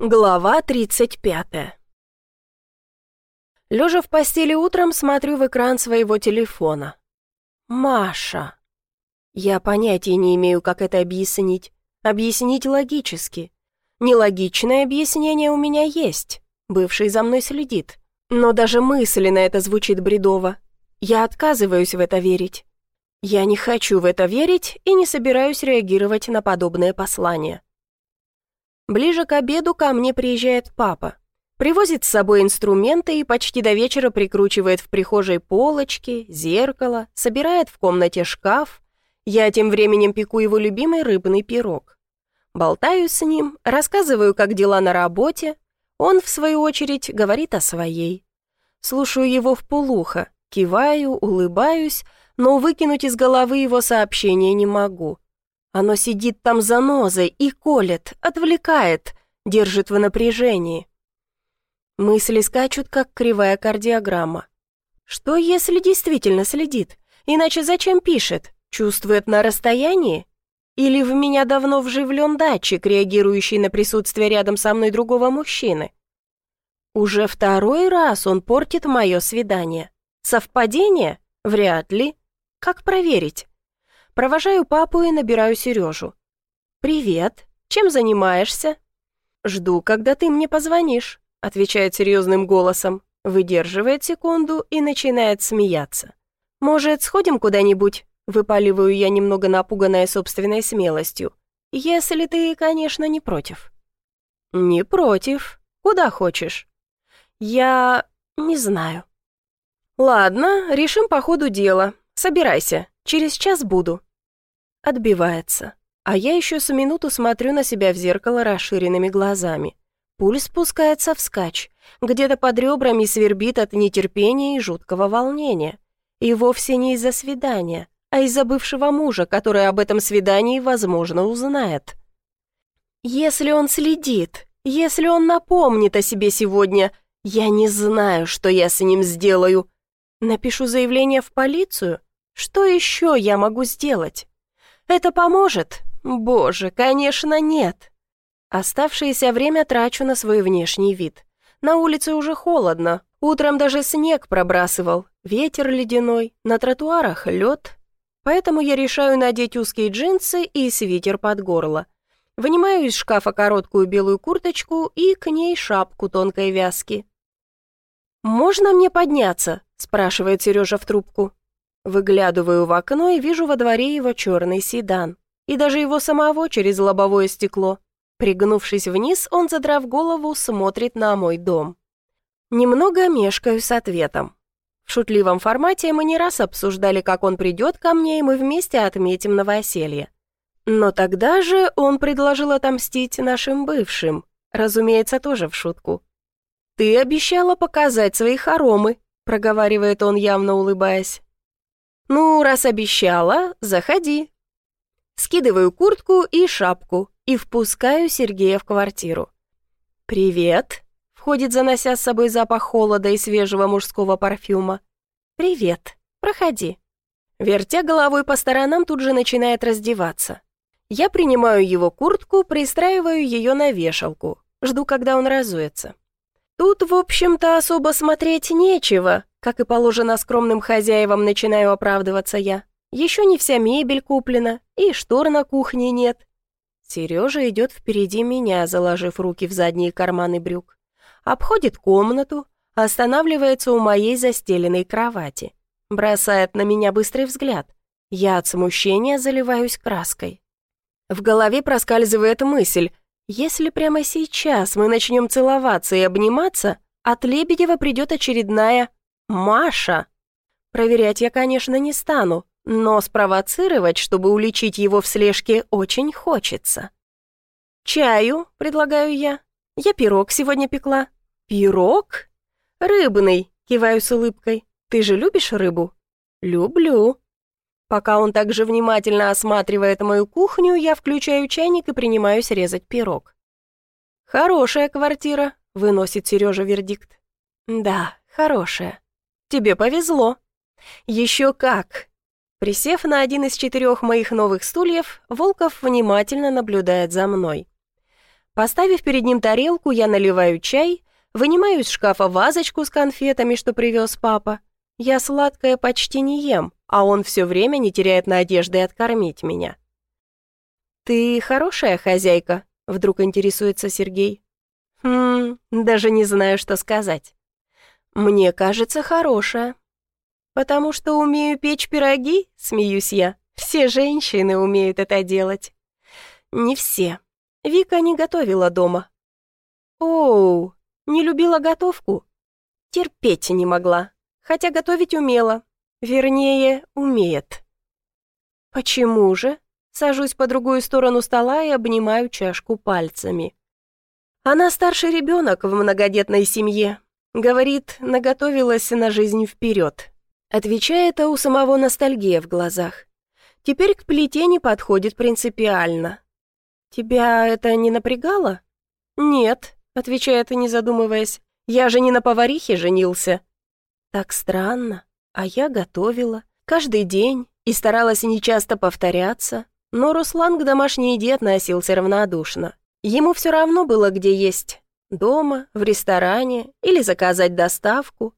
Глава 35 Лежа в постели утром, смотрю в экран своего телефона. Маша. Я понятия не имею, как это объяснить. Объяснить логически. Нелогичное объяснение у меня есть. Бывший за мной следит. Но даже мысленно это звучит бредово. Я отказываюсь в это верить. Я не хочу в это верить и не собираюсь реагировать на подобное послание. Ближе к обеду ко мне приезжает папа. Привозит с собой инструменты и почти до вечера прикручивает в прихожей полочки, зеркало, собирает в комнате шкаф. Я тем временем пеку его любимый рыбный пирог. Болтаю с ним, рассказываю, как дела на работе. Он, в свою очередь, говорит о своей. Слушаю его в полухо, киваю, улыбаюсь, но выкинуть из головы его сообщение не могу. Оно сидит там за нозой и колет, отвлекает, держит в напряжении. Мысли скачут, как кривая кардиограмма. Что, если действительно следит? Иначе зачем пишет? Чувствует на расстоянии? Или в меня давно вживлен датчик, реагирующий на присутствие рядом со мной другого мужчины? Уже второй раз он портит мое свидание. Совпадение? Вряд ли. Как проверить? Провожаю папу и набираю Сережу. «Привет. Чем занимаешься?» «Жду, когда ты мне позвонишь», — отвечает серьезным голосом, выдерживает секунду и начинает смеяться. «Может, сходим куда-нибудь?» — выпаливаю я, немного напуганная собственной смелостью. «Если ты, конечно, не против». «Не против. Куда хочешь?» «Я... не знаю». «Ладно, решим по ходу дела. Собирайся. Через час буду». Отбивается. А я еще с минуту смотрю на себя в зеркало расширенными глазами. Пульс спускается вскачь. Где-то под ребрами свербит от нетерпения и жуткого волнения. И вовсе не из-за свидания, а из-за бывшего мужа, который об этом свидании, возможно, узнает. Если он следит, если он напомнит о себе сегодня, я не знаю, что я с ним сделаю. Напишу заявление в полицию? Что еще я могу сделать? Это поможет? Боже, конечно, нет. Оставшееся время трачу на свой внешний вид. На улице уже холодно, утром даже снег пробрасывал, ветер ледяной, на тротуарах лед. Поэтому я решаю надеть узкие джинсы и свитер под горло. Вынимаю из шкафа короткую белую курточку и к ней шапку тонкой вязки. «Можно мне подняться?» – спрашивает Сережа в трубку. Выглядываю в окно и вижу во дворе его черный седан. И даже его самого через лобовое стекло. Пригнувшись вниз, он, задрав голову, смотрит на мой дом. Немного мешкаю с ответом. В шутливом формате мы не раз обсуждали, как он придет ко мне, и мы вместе отметим новоселье. Но тогда же он предложил отомстить нашим бывшим. Разумеется, тоже в шутку. «Ты обещала показать свои хоромы», — проговаривает он, явно улыбаясь. «Ну, раз обещала, заходи». Скидываю куртку и шапку и впускаю Сергея в квартиру. «Привет», — входит, занося с собой запах холода и свежего мужского парфюма. «Привет, проходи». Вертя головой по сторонам, тут же начинает раздеваться. Я принимаю его куртку, пристраиваю ее на вешалку. Жду, когда он разуется. Тут, в общем-то, особо смотреть нечего. Как и положено скромным хозяевам, начинаю оправдываться я. Еще не вся мебель куплена, и штор на кухне нет. Сережа идет впереди меня, заложив руки в задние карманы брюк. Обходит комнату, останавливается у моей застеленной кровати. Бросает на меня быстрый взгляд. Я от смущения заливаюсь краской. В голове проскальзывает мысль, если прямо сейчас мы начнем целоваться и обниматься, от Лебедева придет очередная «Маша». Проверять я, конечно, не стану, но спровоцировать, чтобы уличить его в слежке, очень хочется. «Чаю», — предлагаю я. «Я пирог сегодня пекла». «Пирог?» «Рыбный», — киваю с улыбкой. «Ты же любишь рыбу?» «Люблю». Пока он также внимательно осматривает мою кухню, я включаю чайник и принимаюсь резать пирог. «Хорошая квартира», — выносит Сережа вердикт. «Да, хорошая. Тебе повезло». «Еще как». Присев на один из четырех моих новых стульев, Волков внимательно наблюдает за мной. Поставив перед ним тарелку, я наливаю чай, вынимаю из шкафа вазочку с конфетами, что привез папа. Я сладкое почти не ем, а он все время не теряет надежды откормить меня. «Ты хорошая хозяйка?» — вдруг интересуется Сергей. «Хм, даже не знаю, что сказать. Мне кажется, хорошая. Потому что умею печь пироги, смеюсь я. Все женщины умеют это делать. Не все. Вика не готовила дома. Оу, не любила готовку? Терпеть не могла, хотя готовить умела. Вернее, умеет. Почему же? Сажусь по другую сторону стола и обнимаю чашку пальцами. Она старший ребенок в многодетной семье. Говорит, наготовилась на жизнь вперед. Отвечает, а у самого ностальгия в глазах. Теперь к плите не подходит принципиально. «Тебя это не напрягало?» «Нет», — отвечает, не задумываясь. «Я же не на поварихе женился». «Так странно. А я готовила. Каждый день. И старалась нечасто повторяться. Но Руслан к домашней еде относился равнодушно. Ему все равно было, где есть. Дома, в ресторане или заказать доставку.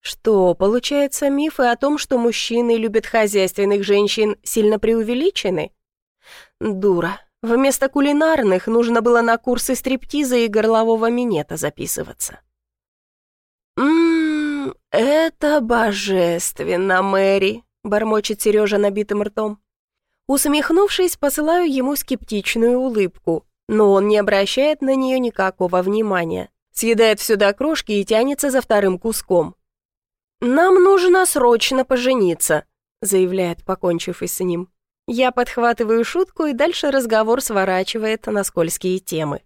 Что, получается, мифы о том, что мужчины любят хозяйственных женщин, сильно преувеличены? Дура. Вместо кулинарных нужно было на курсы стриптиза и горлового минета записываться. «Ммм, это божественно, Мэри», — бормочет Сережа набитым ртом. Усмехнувшись, посылаю ему скептичную улыбку, но он не обращает на нее никакого внимания. Съедает все до крошки и тянется за вторым куском. «Нам нужно срочно пожениться», — заявляет, покончив и с ним. Я подхватываю шутку, и дальше разговор сворачивает на скользкие темы.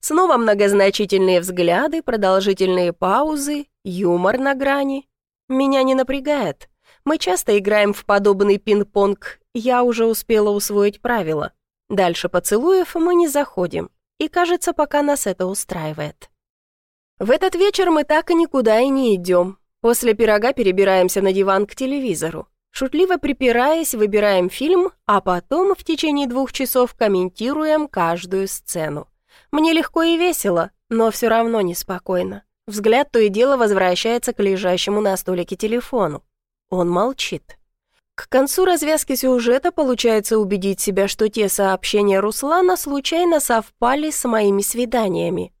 Снова многозначительные взгляды, продолжительные паузы, юмор на грани. Меня не напрягает. Мы часто играем в подобный пинг-понг, я уже успела усвоить правила. Дальше поцелуев мы не заходим, и кажется, пока нас это устраивает. В этот вечер мы так и никуда и не идем. После пирога перебираемся на диван к телевизору. Шутливо припираясь, выбираем фильм, а потом в течение двух часов комментируем каждую сцену. Мне легко и весело, но все равно неспокойно. Взгляд то и дело возвращается к лежащему на столике телефону. Он молчит. К концу развязки сюжета получается убедить себя, что те сообщения Руслана случайно совпали с моими свиданиями.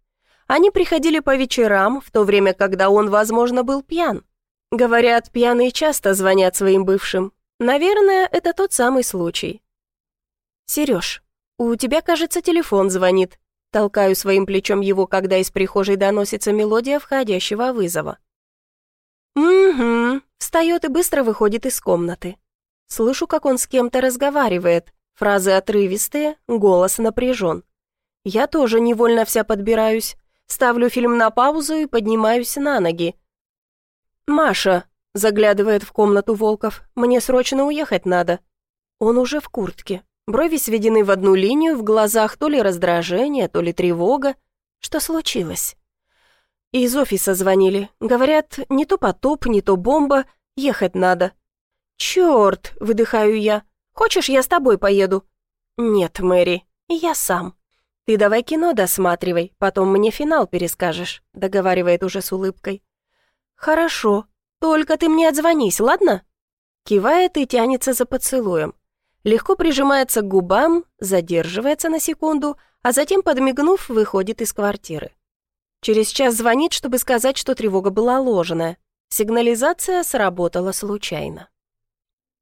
Они приходили по вечерам, в то время, когда он, возможно, был пьян. Говорят, пьяные часто звонят своим бывшим. Наверное, это тот самый случай. Сереж, у тебя, кажется, телефон звонит. Толкаю своим плечом его, когда из прихожей доносится мелодия входящего вызова. «Угу», встает и быстро выходит из комнаты. Слышу, как он с кем-то разговаривает. Фразы отрывистые, голос напряжен. Я тоже невольно вся подбираюсь. Ставлю фильм на паузу и поднимаюсь на ноги. «Маша», — заглядывает в комнату Волков, — «мне срочно уехать надо». Он уже в куртке. Брови сведены в одну линию, в глазах то ли раздражение, то ли тревога. Что случилось? Из офиса звонили. Говорят, не то потоп, не то бомба, ехать надо. «Черт!» — выдыхаю я. «Хочешь, я с тобой поеду?» «Нет, Мэри, я сам». «Ты давай кино досматривай, потом мне финал перескажешь», — договаривает уже с улыбкой. «Хорошо, только ты мне отзвонись, ладно?» Кивает и тянется за поцелуем. Легко прижимается к губам, задерживается на секунду, а затем, подмигнув, выходит из квартиры. Через час звонит, чтобы сказать, что тревога была ложная. Сигнализация сработала случайно.